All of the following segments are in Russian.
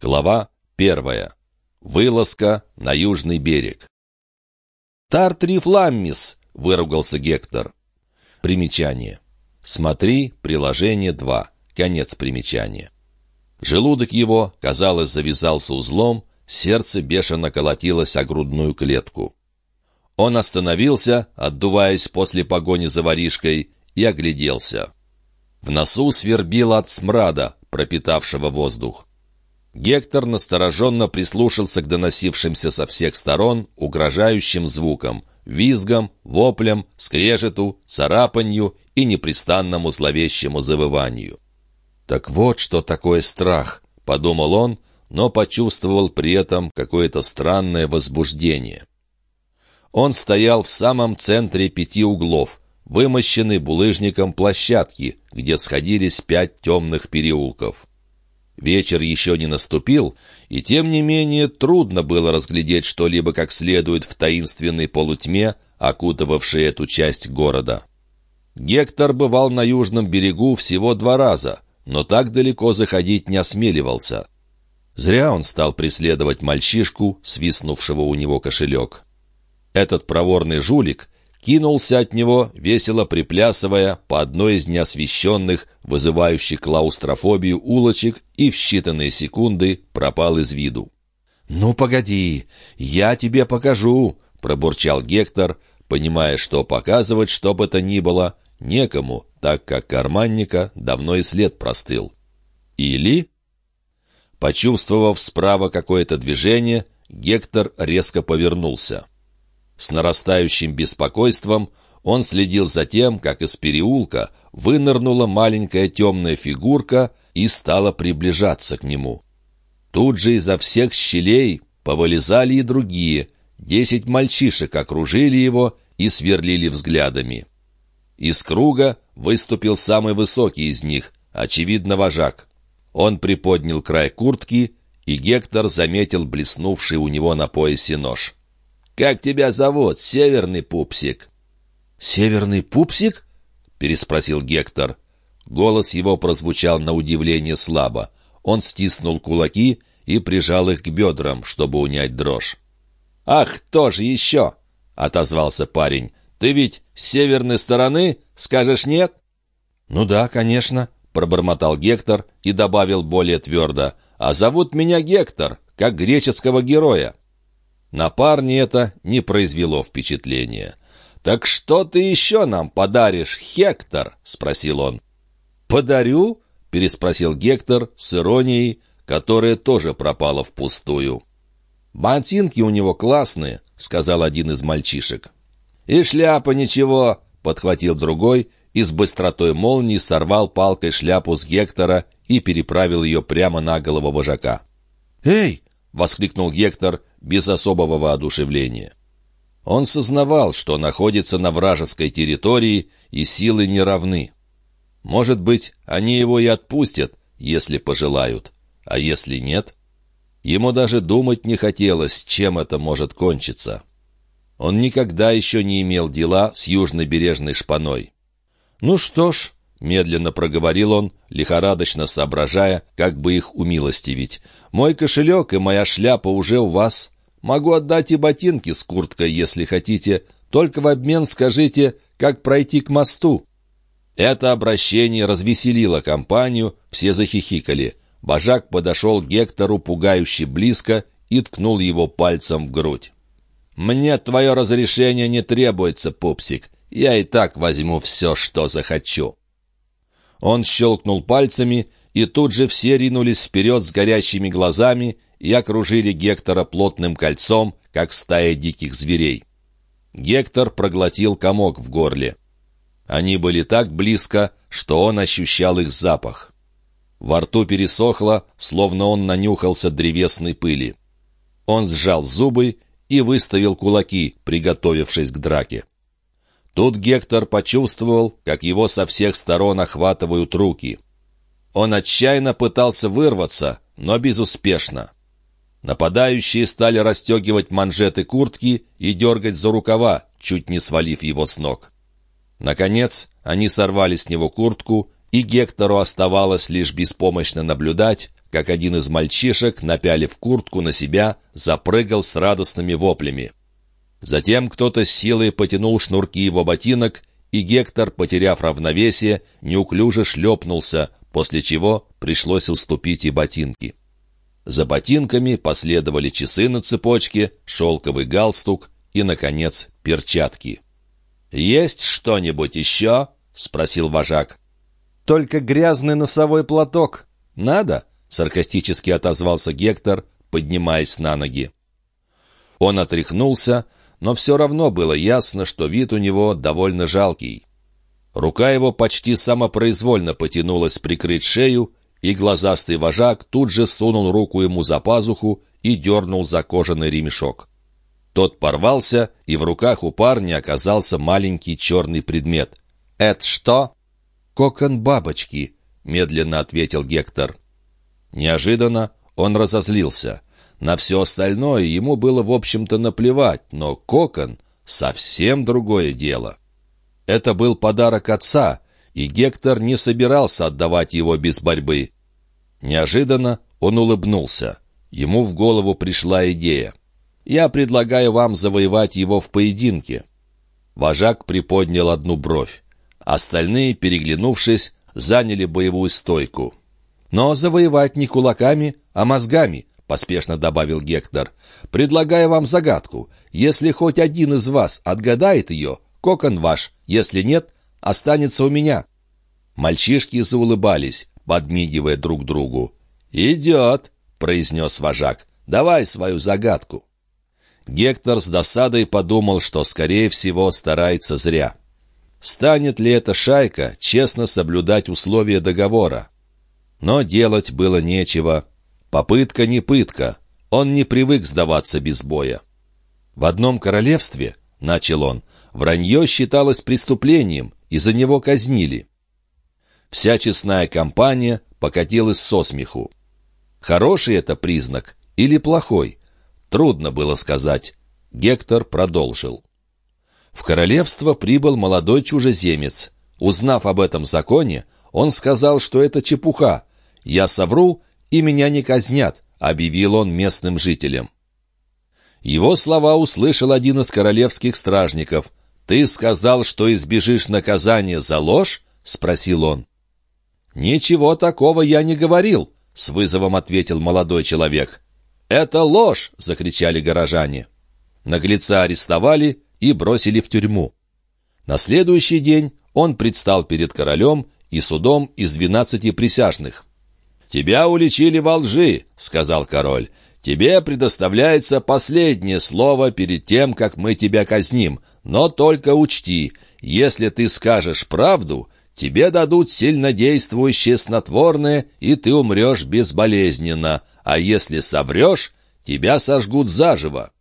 Глава первая. Вылазка на южный берег. «Тартрифламмис!» — выругался Гектор. Примечание. Смотри, приложение 2. Конец примечания. Желудок его, казалось, завязался узлом, сердце бешено колотилось о грудную клетку. Он остановился, отдуваясь после погони за воришкой, и огляделся. В носу свербило от смрада, пропитавшего воздух. Гектор настороженно прислушался к доносившимся со всех сторон угрожающим звукам, визгам, воплям, скрежету, царапанью и непрестанному зловещему завыванию. «Так вот что такое страх», — подумал он, но почувствовал при этом какое-то странное возбуждение. Он стоял в самом центре пяти углов, вымощенный булыжником площадки, где сходились пять темных переулков. Вечер еще не наступил, и тем не менее трудно было разглядеть что-либо как следует в таинственной полутьме, окутывавшей эту часть города. Гектор бывал на южном берегу всего два раза, но так далеко заходить не осмеливался. Зря он стал преследовать мальчишку, свистнувшего у него кошелек. Этот проворный жулик кинулся от него, весело приплясывая по одной из неосвещенных, вызывающих клаустрофобию улочек, и в считанные секунды пропал из виду. «Ну, погоди, я тебе покажу!» — пробурчал Гектор, понимая, что показывать что бы то ни было некому, так как карманника давно и след простыл. Или... Почувствовав справа какое-то движение, Гектор резко повернулся. С нарастающим беспокойством он следил за тем, как из переулка вынырнула маленькая темная фигурка и стала приближаться к нему. Тут же изо всех щелей повылезали и другие. Десять мальчишек окружили его и сверлили взглядами. Из круга выступил самый высокий из них, очевидно, вожак. Он приподнял край куртки, и Гектор заметил блеснувший у него на поясе нож. «Как тебя зовут, Северный Пупсик?» «Северный Пупсик?» — переспросил Гектор. Голос его прозвучал на удивление слабо. Он стиснул кулаки и прижал их к бедрам, чтобы унять дрожь. «Ах, кто же еще?» — отозвался парень. «Ты ведь с северной стороны? Скажешь нет?» «Ну да, конечно», — пробормотал Гектор и добавил более твердо. «А зовут меня Гектор, как греческого героя». На парне это не произвело впечатления. «Так что ты еще нам подаришь, Хектор?» — спросил он. «Подарю?» — переспросил Гектор с иронией, которая тоже пропала впустую. «Ботинки у него классные», — сказал один из мальчишек. «И шляпа ничего», — подхватил другой и с быстротой молнии сорвал палкой шляпу с Гектора и переправил ее прямо на голову вожака. «Эй!» — воскликнул Гектор без особого воодушевления. Он сознавал, что находится на вражеской территории, и силы не равны. Может быть, они его и отпустят, если пожелают, а если нет? Ему даже думать не хотелось, чем это может кончиться. Он никогда еще не имел дела с южнобережной шпаной. «Ну что ж», — медленно проговорил он, лихорадочно соображая, как бы их умилостивить, «мой кошелек и моя шляпа уже у вас. Могу отдать и ботинки с курткой, если хотите. Только в обмен скажите, как пройти к мосту». Это обращение развеселило компанию, все захихикали. Бажак подошел к Гектору пугающе близко и ткнул его пальцем в грудь. «Мне твое разрешение не требуется, пупсик. Я и так возьму все, что захочу». Он щелкнул пальцами, и тут же все ринулись вперед с горящими глазами и окружили Гектора плотным кольцом, как стая диких зверей. Гектор проглотил комок в горле. Они были так близко, что он ощущал их запах. Во рту пересохло, словно он нанюхался древесной пыли. Он сжал зубы и выставил кулаки, приготовившись к драке. Тут Гектор почувствовал, как его со всех сторон охватывают руки. Он отчаянно пытался вырваться, но безуспешно. Нападающие стали расстегивать манжеты куртки и дергать за рукава, чуть не свалив его с ног. Наконец, они сорвали с него куртку, и Гектору оставалось лишь беспомощно наблюдать, как один из мальчишек, напялив куртку на себя, запрыгал с радостными воплями. Затем кто-то с силой потянул шнурки его ботинок, и Гектор, потеряв равновесие, неуклюже шлепнулся, после чего пришлось уступить и ботинки. За ботинками последовали часы на цепочке, шелковый галстук и, наконец, перчатки. «Есть что-нибудь еще?» — спросил вожак. «Только грязный носовой платок. Надо?» — саркастически отозвался Гектор, поднимаясь на ноги. Он отряхнулся, но все равно было ясно, что вид у него довольно жалкий. Рука его почти самопроизвольно потянулась прикрыть шею, и глазастый вожак тут же сунул руку ему за пазуху и дернул за кожаный ремешок. Тот порвался, и в руках у парня оказался маленький черный предмет. «Это что?» «Кокон бабочки», — медленно ответил Гектор. Неожиданно он разозлился. На все остальное ему было, в общем-то, наплевать, но кокон — совсем другое дело. Это был подарок отца, и Гектор не собирался отдавать его без борьбы. Неожиданно он улыбнулся. Ему в голову пришла идея. «Я предлагаю вам завоевать его в поединке». Вожак приподнял одну бровь. Остальные, переглянувшись, заняли боевую стойку. «Но завоевать не кулаками, а мозгами», — поспешно добавил Гектор. «Предлагаю вам загадку. Если хоть один из вас отгадает ее, кокон ваш. Если нет, останется у меня». Мальчишки заулыбались, подмигивая друг другу. «Идет», — произнес вожак. «Давай свою загадку». Гектор с досадой подумал, что, скорее всего, старается зря. Станет ли эта шайка честно соблюдать условия договора? Но делать было нечего. Попытка не пытка. Он не привык сдаваться без боя. В одном королевстве, — начал он, — вранье считалось преступлением, и за него казнили. Вся честная компания покатилась со смеху. Хороший это признак или плохой? Трудно было сказать. Гектор продолжил. В королевство прибыл молодой чужеземец. Узнав об этом законе, он сказал, что это чепуха, «Я совру, и меня не казнят», — объявил он местным жителям. Его слова услышал один из королевских стражников. «Ты сказал, что избежишь наказания за ложь?» — спросил он. «Ничего такого я не говорил», — с вызовом ответил молодой человек. «Это ложь!» — закричали горожане. Наглеца арестовали и бросили в тюрьму. На следующий день он предстал перед королем и судом из двенадцати присяжных. «Тебя уличили во лжи», — сказал король. «Тебе предоставляется последнее слово перед тем, как мы тебя казним. Но только учти, если ты скажешь правду, тебе дадут сильнодействующее снотворное, и ты умрешь безболезненно. А если соврешь, тебя сожгут заживо».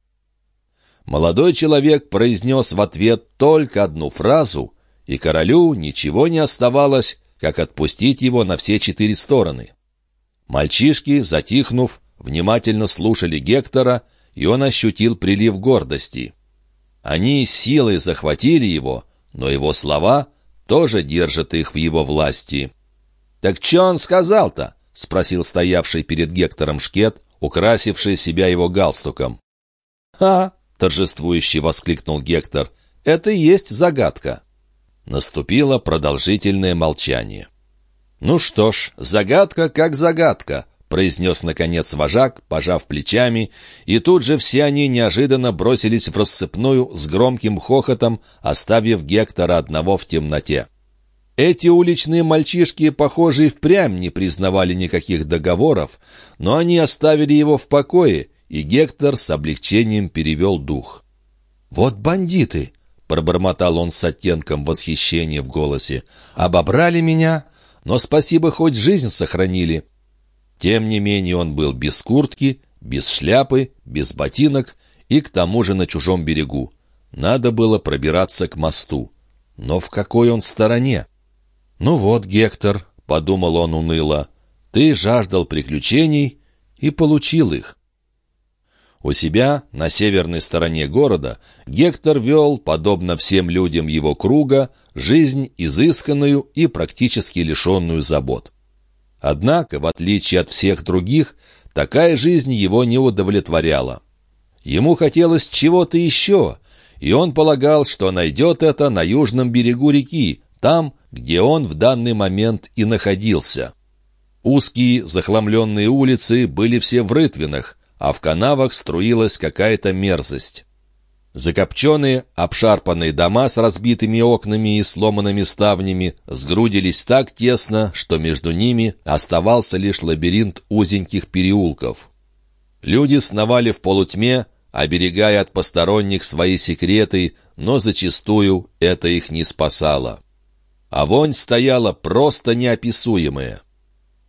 Молодой человек произнес в ответ только одну фразу, и королю ничего не оставалось, как отпустить его на все четыре стороны. Мальчишки, затихнув, внимательно слушали Гектора, и он ощутил прилив гордости. Они силой захватили его, но его слова тоже держат их в его власти. «Так что он сказал-то?» — спросил стоявший перед Гектором шкет, украсивший себя его галстуком. «Ха!» — торжествующе воскликнул Гектор. «Это и есть загадка». Наступило продолжительное молчание. «Ну что ж, загадка как загадка», — произнес, наконец, вожак, пожав плечами, и тут же все они неожиданно бросились в рассыпную с громким хохотом, оставив Гектора одного в темноте. Эти уличные мальчишки, похоже, и впрямь не признавали никаких договоров, но они оставили его в покое, и Гектор с облегчением перевел дух. «Вот бандиты!» — пробормотал он с оттенком восхищения в голосе. «Обобрали меня, но спасибо, хоть жизнь сохранили. Тем не менее он был без куртки, без шляпы, без ботинок и к тому же на чужом берегу. Надо было пробираться к мосту. Но в какой он стороне? «Ну вот, Гектор», — подумал он уныло, — «ты жаждал приключений и получил их». У себя, на северной стороне города, Гектор вел, подобно всем людям его круга, жизнь изысканную и практически лишенную забот. Однако, в отличие от всех других, такая жизнь его не удовлетворяла. Ему хотелось чего-то еще, и он полагал, что найдет это на южном берегу реки, там, где он в данный момент и находился. Узкие, захламленные улицы были все в рытвинах, а в канавах струилась какая-то мерзость. Закопченные, обшарпанные дома с разбитыми окнами и сломанными ставнями сгрудились так тесно, что между ними оставался лишь лабиринт узеньких переулков. Люди сновали в полутьме, оберегая от посторонних свои секреты, но зачастую это их не спасало. А вонь стояла просто неописуемая.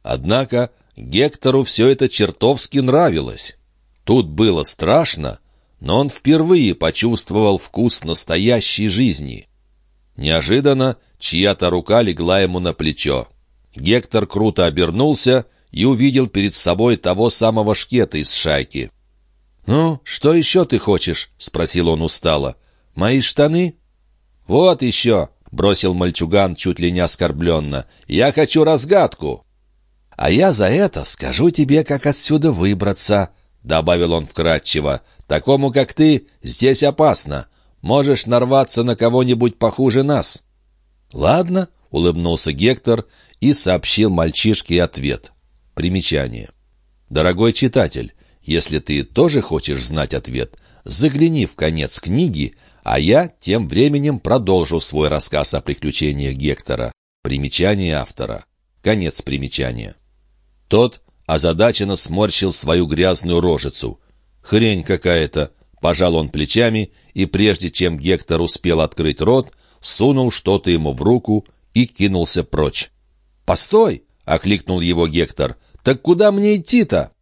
Однако Гектору все это чертовски нравилось. Тут было страшно, но он впервые почувствовал вкус настоящей жизни. Неожиданно чья-то рука легла ему на плечо. Гектор круто обернулся и увидел перед собой того самого шкета из шайки. «Ну, что еще ты хочешь?» — спросил он устало. «Мои штаны?» «Вот еще!» — бросил мальчуган чуть ли не оскорбленно. «Я хочу разгадку!» «А я за это скажу тебе, как отсюда выбраться», — добавил он вкратчиво. «Такому, как ты, здесь опасно. Можешь нарваться на кого-нибудь похуже нас». «Ладно», — улыбнулся Гектор и сообщил мальчишке ответ. Примечание. «Дорогой читатель, если ты тоже хочешь знать ответ, загляни в конец книги, а я тем временем продолжу свой рассказ о приключениях Гектора. Примечание автора. Конец примечания. Тот озадаченно сморщил свою грязную рожицу. «Хрень какая-то!» — пожал он плечами, и прежде чем Гектор успел открыть рот, сунул что-то ему в руку и кинулся прочь. «Постой!» — окликнул его Гектор. «Так куда мне идти-то?»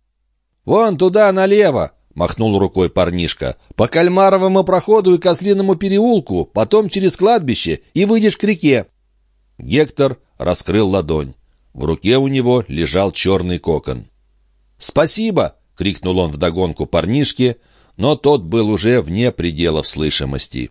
«Вон туда, налево!» — махнул рукой парнишка. «По Кальмаровому проходу и Козлиному переулку, потом через кладбище и выйдешь к реке». Гектор раскрыл ладонь. В руке у него лежал черный кокон. «Спасибо!» — крикнул он вдогонку парнишке, но тот был уже вне пределов слышимости.